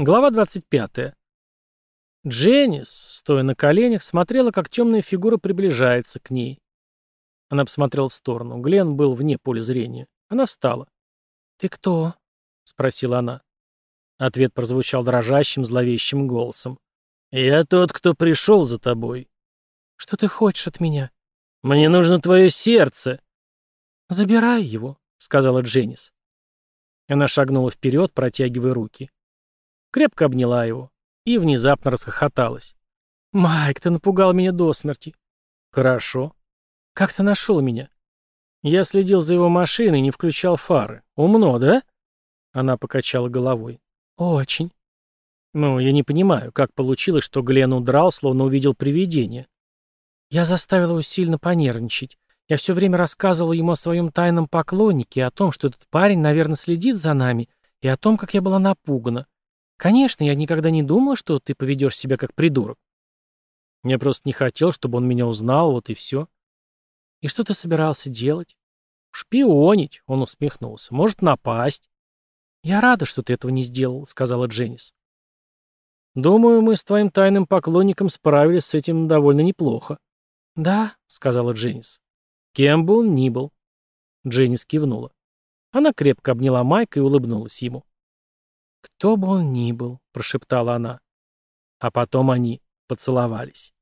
Глава 25. Дженнис, стоя на коленях, смотрела, как темная фигура приближается к ней. Она посмотрела в сторону. Глен был вне поля зрения. Она встала. «Ты кто?» — спросила она. Ответ прозвучал дрожащим, зловещим голосом. «Я тот, кто пришел за тобой». «Что ты хочешь от меня?» «Мне нужно твое сердце». «Забирай его», — сказала Дженнис. Она шагнула вперед, протягивая руки крепко обняла его и внезапно расхохоталась. «Майк, ты напугал меня до смерти». «Хорошо. Как ты нашел меня?» «Я следил за его машиной и не включал фары. Умно, да?» Она покачала головой. «Очень». «Ну, я не понимаю, как получилось, что Глен удрал, словно увидел привидение». «Я заставил его сильно понервничать. Я все время рассказывал ему о своем тайном поклоннике, о том, что этот парень, наверное, следит за нами, и о том, как я была напугана. Конечно, я никогда не думала, что ты поведешь себя как придурок. Я просто не хотел, чтобы он меня узнал, вот и все. И что ты собирался делать? Шпионить, он усмехнулся. Может, напасть. Я рада, что ты этого не сделал, сказала Дженнис. Думаю, мы с твоим тайным поклонником справились с этим довольно неплохо. Да, сказала Дженнис. Кем бы он ни был. Дженнис кивнула. Она крепко обняла Майка и улыбнулась ему. «Кто бы он ни был», — прошептала она. А потом они поцеловались.